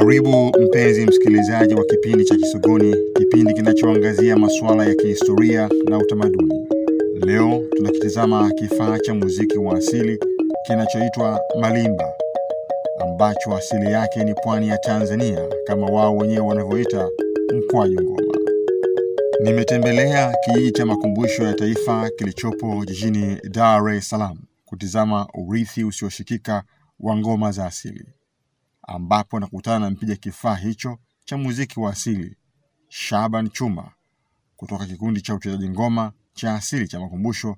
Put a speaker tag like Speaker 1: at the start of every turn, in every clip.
Speaker 1: Karibu mpenzi msikilizaji wa kipindi cha Kisogoni, kipindi kinachoangazia masuala ya kihistoria na utamaduni. Leo tunakitizama kifaa cha muziki wa asili kinachoitwa malimba, ambacho asili yake ni pwani ya Tanzania kama wao wenyewe wanavyoita mkwaju ngoma. Nimetembelea kijiji cha makumbusho ya taifa kilichopo jijini Dar es Salaam kutizama urithi usioshikika wa ngoma za asili ambapo anakutana na mpiga kifaa hicho cha muziki wa asili Shaban Chuma kutoka kikundi cha uchezaji ngoma cha asili cha makumbusho,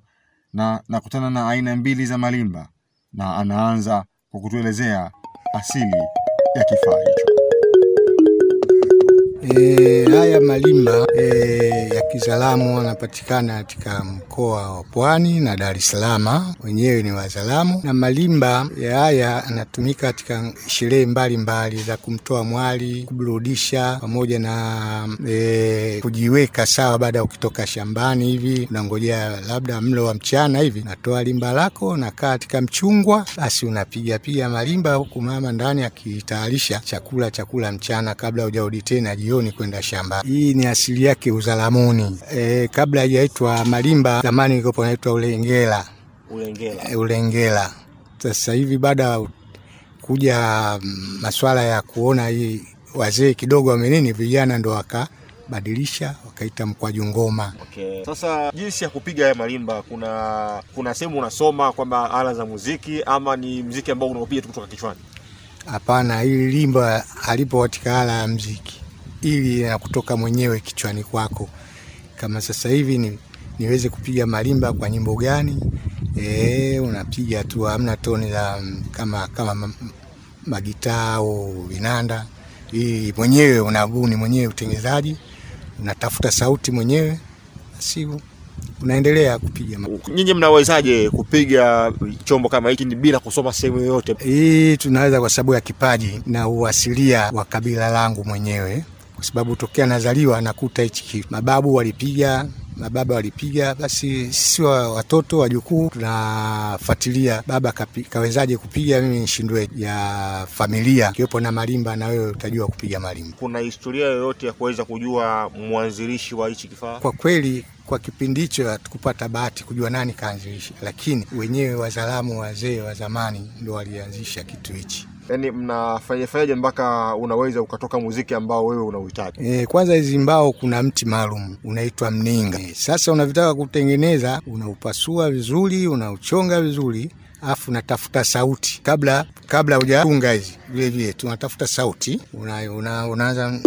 Speaker 1: na nakutana na aina mbili za malimba, na anaanza kwa kutuelezea asili ya kifaa.
Speaker 2: E, haya malimba e, ya kizalamu wanapatikana katika mkoa wa Pwani na Dar es Salaam, wenyewe ni Wazalamu, na malimba ya haya anatumika katika sherehe mbalimbali za kumtoa mwali, kuburudisha, pamoja na e, kujiweka sawa. Baada ya ukitoka shambani hivi unangojea labda mlo wa mchana hivi, natoa limba lako, nakaa katika mchungwa, basi unapiga piga malimba, huku mama ndani akitayarisha chakula chakula mchana kabla hujarudi tena jioni kwenda shamba. Hii ni asili yake Uzalamuni. E, kabla haijaitwa malimba, zamani ilikuwa inaitwa ulengela.
Speaker 3: Ulengela.
Speaker 2: E, ulengela. Sasa hivi baada kuja masuala maswala ya kuona hii wazee kidogo wamenini, vijana ndo waka badilisha wakaita mkwaju ngoma.
Speaker 3: Okay. Sasa jinsi ya kupiga haya malimba, kuna kuna sehemu unasoma kwamba ala za muziki ama ni mziki ambao unaopiga tu kutoka kichwani?
Speaker 2: Hapana, hili limba alipo katika ala ya mziki, ili na kutoka mwenyewe kichwani kwako. Kama sasa hivi ni, niweze kupiga marimba kwa nyimbo gani? E, unapiga tu, hamna toni mm, kama kama ma- magitaa au vinanda. Hii mwenyewe unabuni mwenyewe utengenezaji, unatafuta sauti mwenyewe, sivyo? unaendelea kupiga
Speaker 3: Nyinyi mnawezaje kupiga chombo kama hiki bila kusoma sehemu yoyote?
Speaker 2: Hii tunaweza kwa sababu ya kipaji na uasilia wa kabila langu mwenyewe, kwa sababu tokea nazaliwa nakuta hichi kitu. Mababu walipiga, mababa walipiga, basi sisi wa- watoto wajukuu tunafuatilia baba kapi, kawezaje kupiga, mimi nishindwe ya familia kiwepo na malimba, na wewe utajua kupiga malimba.
Speaker 3: Kuna historia yoyote ya kuweza kujua mwanzilishi wa hichi kifaa?
Speaker 2: Kwa kweli kwa kipindi hicho hatukupata bahati kujua nani kaanzilisha, lakini wenyewe Wazalamu wazee wa zamani ndo walianzisha kitu hichi.
Speaker 3: Yaani mnafanyafanyaje mpaka unaweza ukatoka muziki ambao wewe unauhitaji?
Speaker 2: E, kwanza hizi mbao kuna mti maalum unaitwa mninga. E, sasa unavitaka kutengeneza, unaupasua vizuri, unauchonga vizuri afu unatafuta sauti kabla kabla hujatunga hizi vile vile tunatafuta sauti una, una, unaanza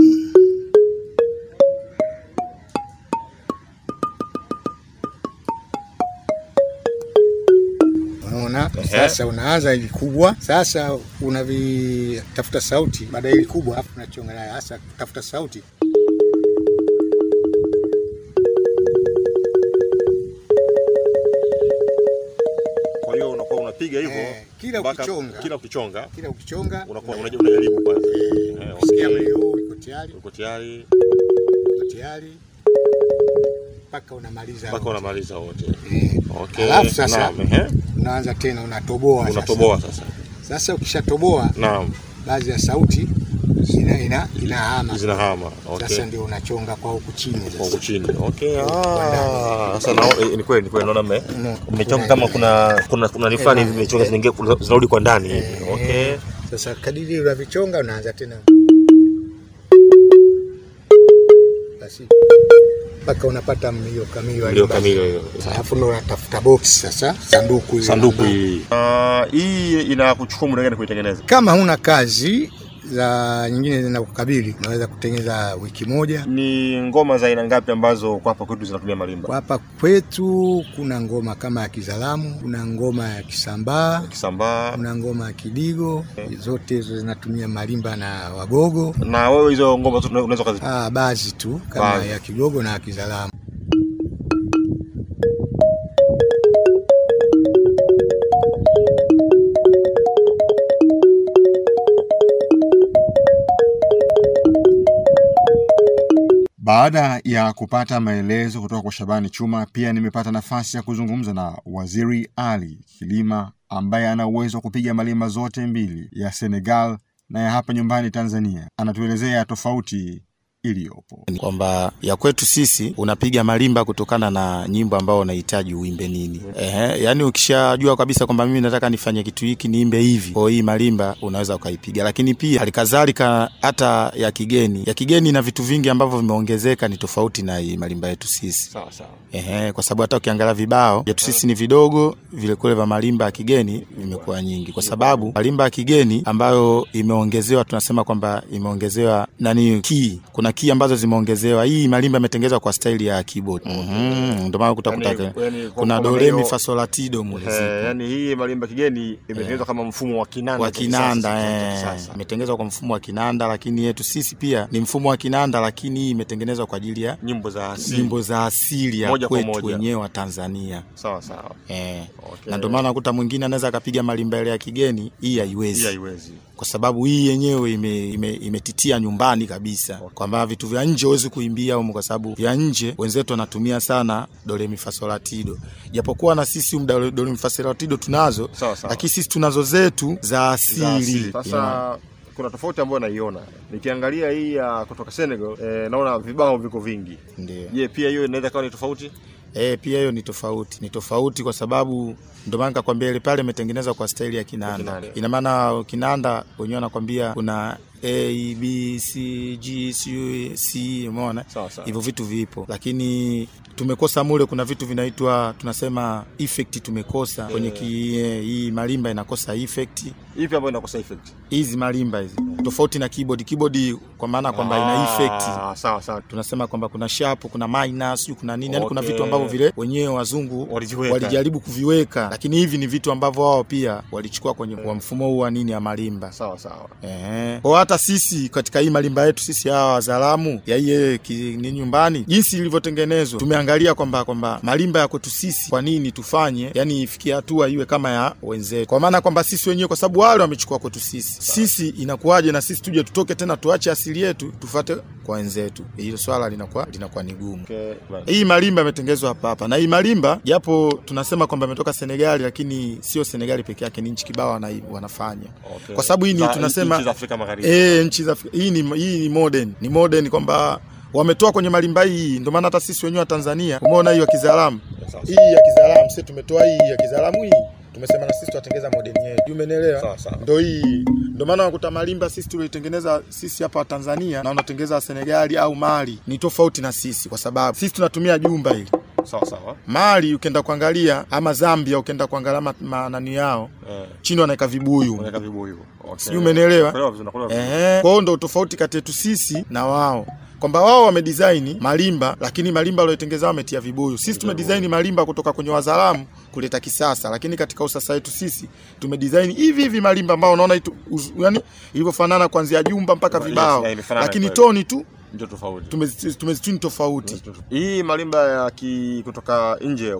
Speaker 2: sasa unaanza ili kubwa sasa unavitafuta sauti baada ya ili kubwa afu unachonga naye hasa tafuta sauti
Speaker 3: piga unapiga hivyo
Speaker 2: Eh, kila ukichonga.
Speaker 3: kila ukichonga
Speaker 2: kila ukichonga
Speaker 3: unakuwa unaja- unajaribu kwanza. Eh,
Speaker 2: ukisikia
Speaker 3: okay.
Speaker 2: mlio huu iko tayari
Speaker 3: Uko tayari
Speaker 2: uko tayari mpaka unamaliza
Speaker 3: mpaka unamaliza wote.
Speaker 2: Eh,
Speaker 3: Okay.
Speaker 2: Alafu sasa
Speaker 3: ehe.
Speaker 2: Unaanza tena unatoboa sasa.
Speaker 3: Unatoboa sasa.
Speaker 2: Sasa ukishatoboa
Speaker 3: Naam.
Speaker 2: baadhi ya sauti ina ina inahama
Speaker 3: Zinahama. Okay.
Speaker 2: sasa ndio unachonga kwa huku chini
Speaker 3: kwa
Speaker 2: sasa.
Speaker 3: huku chini. Okay. Ah, sasa nao eh, ni kweli ni kweli naona mme mmechonga kama kuna kuna kuna nifani hivi mmechonga zinaingia zinarudi kwa ndani hivi. Okay.
Speaker 2: Sasa kadiri unavichonga unaanza tena basi mpaka unapata mlio kamili wa mlio
Speaker 3: kamili hiyo.
Speaker 2: Alafu ndo unatafuta box sasa, sanduku hili
Speaker 3: Sanduku
Speaker 2: hili,
Speaker 3: hii. Ah, hii inakuchukua muda gani kuitengeneza?
Speaker 2: Kama huna kazi za nyingine zinakukabili, unaweza kutengeneza wiki moja.
Speaker 3: Ni ngoma za aina ngapi ambazo kwa hapa kwetu zinatumia marimba?
Speaker 2: Kwa hapa kwetu kuna ngoma kama ya Kizalamu, kuna ngoma ya Kisambaa,
Speaker 3: Kisambaa.
Speaker 2: kuna ngoma ya Kidigo, okay. zote hizo zinatumia marimba na Wagogo.
Speaker 3: Na wewe hizo ngoma tu unaweza kazi
Speaker 2: Ah, baadhi tu kama
Speaker 3: Baadhi.
Speaker 2: ya Kigogo na ya Kizalamu.
Speaker 1: Baada ya kupata maelezo kutoka kwa Shabani Chuma, pia nimepata nafasi ya kuzungumza na Waziri Ali Kilima ambaye ana uwezo wa kupiga malima zote mbili ya Senegal na ya hapa nyumbani Tanzania. Anatuelezea tofauti iliyopo.
Speaker 4: Ni kwamba ya kwetu sisi unapiga marimba kutokana na nyimbo ambao unahitaji uimbe nini. Ehe, yani ukishajua kabisa kwamba mimi nataka nifanye kitu hiki niimbe hivi, kwa hii marimba unaweza ukaipiga. Lakini pia halikadhalika hata ya kigeni, ya kigeni na vitu vingi ambavyo vimeongezeka ni tofauti na hii marimba yetu sisi.
Speaker 3: Sawa sawa.
Speaker 4: Ehe, kwa sababu hata ukiangalia vibao vyetu sisi ni vidogo, vile kule vya marimba ya kigeni vimekuwa nyingi, kwa sababu marimba ya kigeni ambayo imeongezewa, tunasema kwamba imeongezewa nani, ki Kuna key ambazo zimeongezewa. Hii marimba imetengenezwa kwa staili ya keyboard. Mhm, ndio maana
Speaker 3: kwa-
Speaker 4: kuna do re mi fa sol la ti do mule
Speaker 3: Eh, yani hii marimba kigeni imetengenezwa kama mfumo wa kinanda
Speaker 4: wa kinanda eh, imetengenezwa kwa mfumo wa kinanda, lakini yetu sisi pia ni mfumo wa kinanda, lakini hii imetengenezwa kwa ajili ya
Speaker 3: nyimbo za asili.
Speaker 4: nyimbo za asili ya kwetu wenyewe wa Tanzania
Speaker 3: Sawa sawa.
Speaker 4: eh. Na ndio maana nakuta mwingine anaweza akapiga marimba ile ya kigeni, hii haiwezi
Speaker 3: haiwezi.
Speaker 4: kwa sababu hii yenyewe ime, ime, imetitia nyumbani kabisa, kwamba vitu vya nje huwezi kuimbia humu, kwa sababu vya nje wenzetu wanatumia sana dole mi fa sol la ti do, japokuwa na sisi um, dole mifasolatido mi fa sol la ti do tunazo, lakini sisi tunazo zetu za asili.
Speaker 3: Sasa kuna tofauti ambayo naiona nikiangalia hii ya kutoka Senegal eh, naona vibao viko vingi.
Speaker 4: ndio
Speaker 3: Je, pia hiyo inaweza kawa ni tofauti?
Speaker 4: Eh, pia hiyo ni tofauti, ni tofauti kwa sababu ndio maana nikakwambia ile pale imetengenezwa kwa staili ya kinanda. Ina maana kinanda wenyewe wanakwambia kuna A B C G C C, umeona
Speaker 3: Sawa sawa.
Speaker 4: hivyo vitu vipo, lakini tumekosa mule. Kuna vitu vinaitwa tunasema effect, tumekosa kwenye hii eh, hii marimba inakosa effect
Speaker 3: Ipi ambayo inakosa effect?
Speaker 4: hizi marimba hizi, tofauti na keyboard. Keyboard kwa maana kwamba ina effect
Speaker 3: Ah, sawa sawa.
Speaker 4: tunasema kwamba kuna sharp, kuna minus, kuna nini, Yaani kuna vitu ambavyo vile wenyewe wazungu
Speaker 3: Walijiweka.
Speaker 4: walijaribu kuviweka, lakini hivi ni vitu ambavyo wao pia walichukua kwenye kwa mfumo huu wa nini ya marimba.
Speaker 3: Sawa sawa.
Speaker 4: Eh. Kwa hata sisi katika hii marimba yetu sisi hawa wazalamu ya hii ni nyumbani, jinsi ilivyotengenezwa, tumeangalia kwamba kwamba marimba ya kwetu sisi, kwa nini tufanye yani ifikie hatua iwe kama ya wenzetu, kwa maana kwamba sisi wenyewe, kwa sababu wale wamechukua kwetu sisi, sisi inakuwaje na sisi tuje tutoke tena tuache asili yetu tufate kwa wenzetu? Hilo swala linakuwa linakuwa ni gumu.
Speaker 3: Okay.
Speaker 4: Hii malimba imetengenezwa hapa hapa, na hii malimba japo tunasema kwamba imetoka Senegali, lakini sio Senegali peke yake, ni nchi kibao wana, wanafanya
Speaker 3: Okay.
Speaker 4: kwa sababu hii ni tunasema
Speaker 3: nchi za Afrika Magharibi.
Speaker 4: eh, nchi za Afrika. Hii ni hii ni modern, ni modern kwamba wametoa kwenye malimba hii, ndio maana hata sisi wenyewe wa Tanzania umeona hii ya Kizalamu, hii ya Kizalamu sisi tumetoa hii ya Kizalamu hii tumesema na sisi tutatengeza modern yetu, umeelewa? Ndio hii, ndio maana unakuta malimba sisi tulitengeneza sisi hapa Tanzania na unatengeneza Senegali au Mali. Ni tofauti na sisi, kwa sababu sisi tunatumia jumba hili
Speaker 3: Sawa sawa.
Speaker 4: Mali ukienda kuangalia ama Zambia ukienda kuangalia ma- manani yao
Speaker 3: Eh.
Speaker 4: chini wanaweka vibuyu
Speaker 3: wanaweka vibuyu. Okay.
Speaker 4: Sijui umenielewa? Ehe. Kwa hiyo ndo tofauti kati yetu sisi na wao kwamba wao wamedesign malimba lakini malimba waliotengeneza wametia vibuyu. Sisi tumedesign malimba kutoka kwenye wazalamu kuleta kisasa, lakini katika usasa wetu sisi tumedesign hivi hivi malimba ambao unaona yani ilivyofanana kuanzia jumba mpaka vibao,
Speaker 3: yeah,
Speaker 4: lakini toni tu
Speaker 3: Ndio tofauti.
Speaker 4: tumezi- tumezituni tofauti.
Speaker 3: Hii marimba ya kutoka nje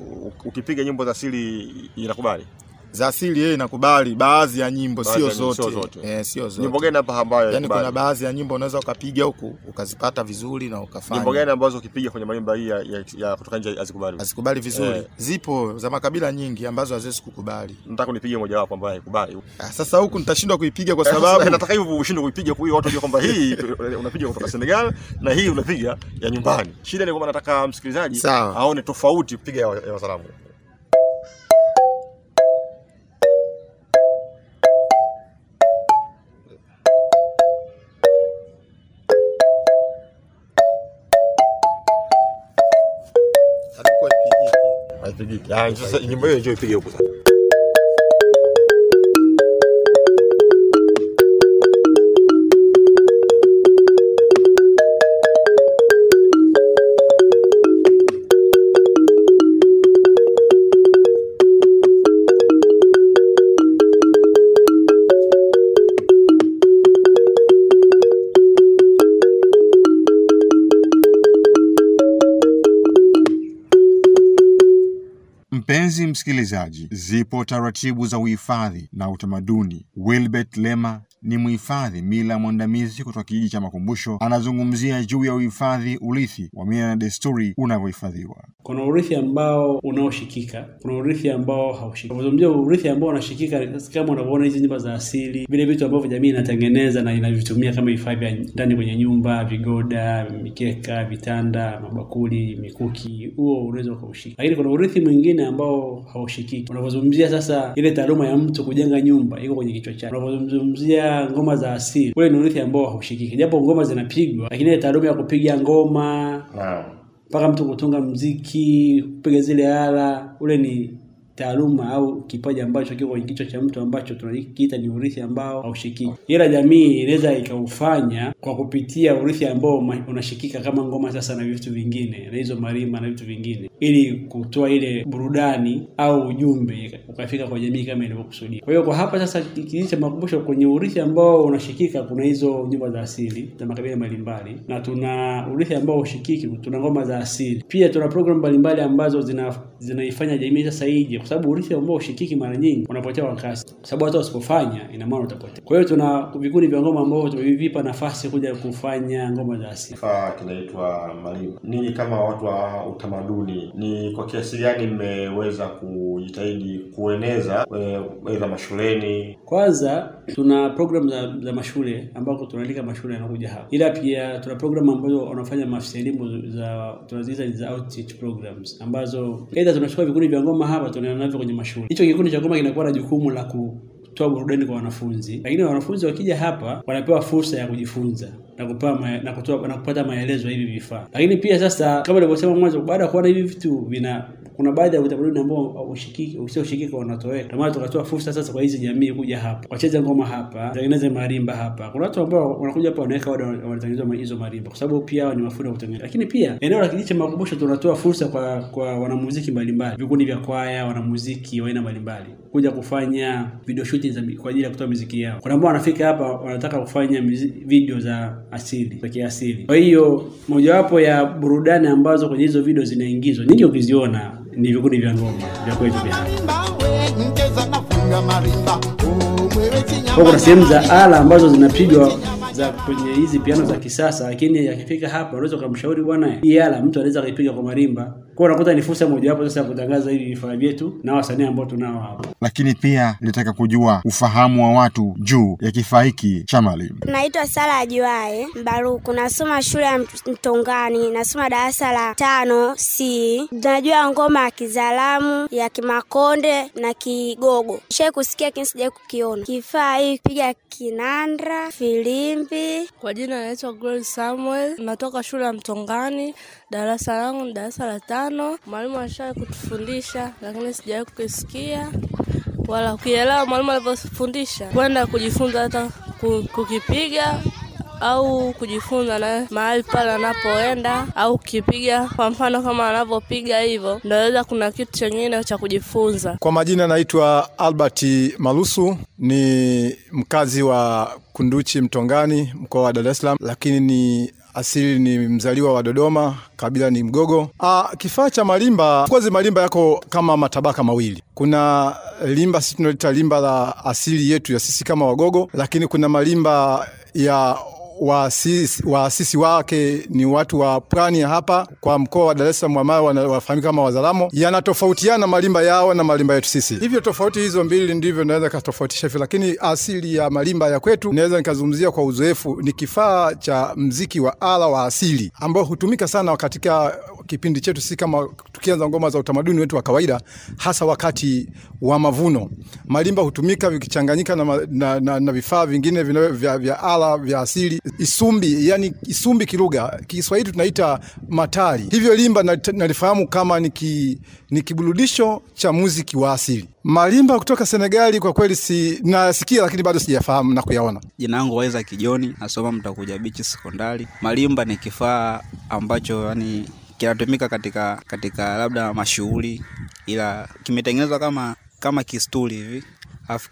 Speaker 3: ukipiga nyimbo za asili inakubali.
Speaker 4: Za asili yeye inakubali baadhi ya nyimbo, sio zote,
Speaker 3: zote.
Speaker 4: eh, sio zote.
Speaker 3: Nyimbo gani hapa ambayo
Speaker 4: Yani kuna baadhi ya nyimbo unaweza ukapiga huku ukazipata vizuri na ukafanya
Speaker 3: Nyimbo gani ambazo ukipiga kwenye marimba hii ya, ya, ya kutoka nje azikubali?
Speaker 4: Azikubali vizuri.
Speaker 3: Eh.
Speaker 4: Zipo za makabila nyingi ambazo haziwezi kukubali.
Speaker 3: Nataka unipige moja wapo ambayo haikubali.
Speaker 4: Ah, Sasa huku nitashindwa kuipiga kwa
Speaker 3: Sasa
Speaker 4: sababu
Speaker 3: nataka hivyo ushindwe kuipiga kwa hiyo watu wajue kwamba hii unapiga kutoka Senegal na hii unapiga ya nyumbani. Shida ni kwamba nataka msikilizaji aone tofauti kupiga ya, ya
Speaker 4: ipigiki.
Speaker 3: Haipigiki. Ah, sasa nyimbo hiyo njoo ipige huko sasa.
Speaker 1: Mpenzi msikilizaji, zipo taratibu za uhifadhi na utamaduni. Wilbert Lema
Speaker 3: ni mhifadhi mila mwandamizi kutoka kijiji cha Makumbusho. Anazungumzia juu ya uhifadhi urithi wa mila na desturi unavyohifadhiwa.
Speaker 5: Kuna urithi ambao unaoshikika, kuna urithi ambao haushikiki. Urithi ambao unashikika, kama unavyoona hizi nyumba za asili, vile vitu ambavyo jamii inatengeneza na inavitumia kama hifadhi ya ndani kwenye nyumba, vigoda, mikeka, vitanda, mabakuli, mikuki, huo unaweza ukaushika. Lakini kuna urithi mwingine ambao haushikiki. Unavyozungumzia sasa ile taaluma ya mtu kujenga nyumba, iko kwenye kichwa chake. Ngoma za asili, ule ni urithi ambao haushikiki, japo ngoma zinapigwa, lakini ile taaluma ya kupiga ngoma mpaka mtu kutunga mziki, kupiga zile ala, ule ni taaluma au kipaji ambacho kiko kwenye kichwa cha mtu ambacho tunakiita ni urithi ambao haushikiki. Ila jamii inaweza ikaufanya kwa kupitia urithi ambao unashikika kama ngoma sasa na vitu vingine na hizo marima na vitu vingine, ili kutoa ile burudani au ujumbe ukafika kwa jamii kama ilivyokusudia. Kwa hiyo kwa hapa sasa kijiji cha Makumbusho kwenye urithi ambao unashikika, kuna hizo nyumba za asili za makabila mbalimbali, na tuna urithi ambao ushikiki, tuna ngoma za asili, pia tuna programu mbalimbali ambazo zina zinaifanya jamii sasa ije kwa sababu urithi ambao ushikiki mara nyingi unapotea kwa kasi, kwa sababu hata usipofanya ina maana utapotea. Kwa hiyo tuna vikundi vya ngoma ambavyo tumevipa nafasi kuja kufanya ngoma za asili.
Speaker 6: Kifaa kinaitwa marimba. Ninyi kama watu wa utamaduni, ni kwa kiasi gani mmeweza kujitahidi kueneza aidha mashuleni?
Speaker 5: Kwanza tuna program za, za mashule ambako tunaalika mashule yanakuja hapa, ila pia tuna program ambazo wanafanya maafisa elimu za tunaziita za outreach programs ambazo aidha tunachukua vikundi vya ngoma hapa tunaenda navyo kwenye mashule. Hicho kikundi cha ngoma kinakuwa na jukumu la kutoa burudani kwa wanafunzi, lakini wanafunzi wakija hapa wanapewa fursa ya kujifunza na kupewa na kutoa na kupata maelezo hivi vifaa. Lakini pia sasa, kama nilivyosema mwanzo, baada ya kuona hivi vitu vina kuna baadhi ya utamaduni ambao ushikiki usioshikika wanatoweka. Ndio maana tukatoa fursa sasa kwa hizi jamii kuja hapa, wacheze ngoma hapa, tengeneze marimba hapa. Kuna watu ambao wanakuja hapa wanaweka wada wanatengeneza hizo marimba, kwa sababu pia ni mafundi wa kutengeneza. Lakini pia eneo la kijiji cha Makumbusho tunatoa fursa kwa kwa wanamuziki mbalimbali, vikundi vya kwaya, wanamuziki wa aina mbalimbali kuja kufanya video shooting za kwa ajili ya kutoa muziki yao. Kuna ambao wanafika hapa wanataka kufanya video za asili za kiasili. Kwa hiyo mojawapo ya burudani ambazo kwenye hizo video zinaingizwa, nyingi ukiziona ni vikundi vya ngoma vya kwetu vya kuna sehemu za ala ambazo zinapigwa za kwenye hizi piano za kisasa, lakini akifika hapa unaweza ukamshauri bwana, hii ala mtu anaweza akaipiga kwa marimba. Kwa unakuta ni fursa mojawapo sasa ya kutangaza hivi vifaa vyetu na wasanii ambao tunao hapa.
Speaker 3: Lakini pia nilitaka kujua ufahamu wa watu juu ya kifaa hiki cha marimba.
Speaker 7: Naitwa Sara Ajuae Mbaruku, nasoma shule ya Mtongani, nasoma darasa la tano C. Najua ngoma ya Kizalamu, ya Kimakonde na Kigogo. Shai kusikia lakini sijai kukiona. Kifaa hii piga kinanda, filimbi.
Speaker 8: Kwa jina naitwa Glory Samuel, natoka shule ya Mtongani, darasa langu ni darasa la tano. Mwalimu alishawahi kutufundisha, lakini sijawahi kukisikia wala kuelewa mwalimu alivyofundisha, kwenda kujifunza hata kukipiga au kujifunza na mahali pale anapoenda au kipiga, kwa mfano kama anavyopiga hivyo, ndoweza kuna kitu chengine cha kujifunza.
Speaker 9: Kwa majina naitwa Albert Malusu, ni mkazi wa Kunduchi Mtongani, mkoa wa Dar es Salaam, lakini ni asili ni mzaliwa wa Dodoma, kabila ni Mgogo. Ah, kifaa cha marimba, kwanza marimba yako kama matabaka mawili. Kuna limba sisi tunalita limba la asili yetu ya sisi kama Wagogo, lakini kuna malimba ya waasisi waasisi wake ni watu wa pwani ya hapa kwa mkoa wa Dar es Salaam ambao wanafahamika kama Wazalamo. Yanatofautiana malimba yao na malimba yetu sisi, hivyo tofauti hizo mbili ndivyo naweza katofautisha hivyo, lakini asili ya malimba ya kwetu naweza nikazungumzia kwa uzoefu, ni kifaa cha mziki wa ala wa asili ambao hutumika sana katika kipindi chetu sisi kama tukianza ngoma za utamaduni wetu wa kawaida, hasa wakati wa mavuno. Malimba hutumika vikichanganyika na, na, na, na vifaa vingine vina, vya, vya ala vya asili. Isumbi, yani isumbi kilugha, Kiswahili tunaita matari. Hivyo limba nalifahamu kama ni kiburudisho cha muziki wa asili. Malimba kutoka Senegali kwa kweli si nasikia, lakini bado sijafahamu na kuyaona.
Speaker 10: Jina langu Waiza Kijoni, nasoma Mtakuja Bichi Sekondari. Malimba ni kifaa ambacho yani kinatumika katika katika labda mashughuli, ila kimetengenezwa kama kama kisturi hivi, alafu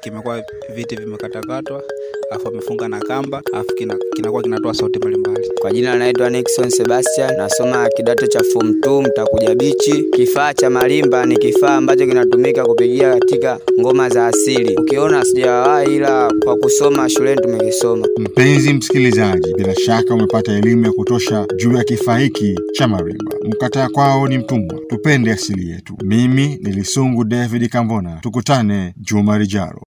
Speaker 10: kimekuwa viti vimekatakatwa alafu amefunga na kamba alafu kina, kinakuwa kinatoa sauti mbalimbali
Speaker 11: Kwa jina naitwa Nixon Sebastian, nasoma kidato cha form 2 Mtakuja Bichi. Kifaa cha marimba ni kifaa ambacho kinatumika kupigia katika ngoma za asili. Ukiona sijawahi, ila kwa kusoma shuleni tumekisoma.
Speaker 3: Mpenzi msikilizaji, bila shaka umepata elimu ya kutosha juu ya kifaa hiki cha marimba. Mkataa kwao ni mtumwa. Tupende asili yetu. Mimi ni Lisungu David Kambona, tukutane juma lijalo.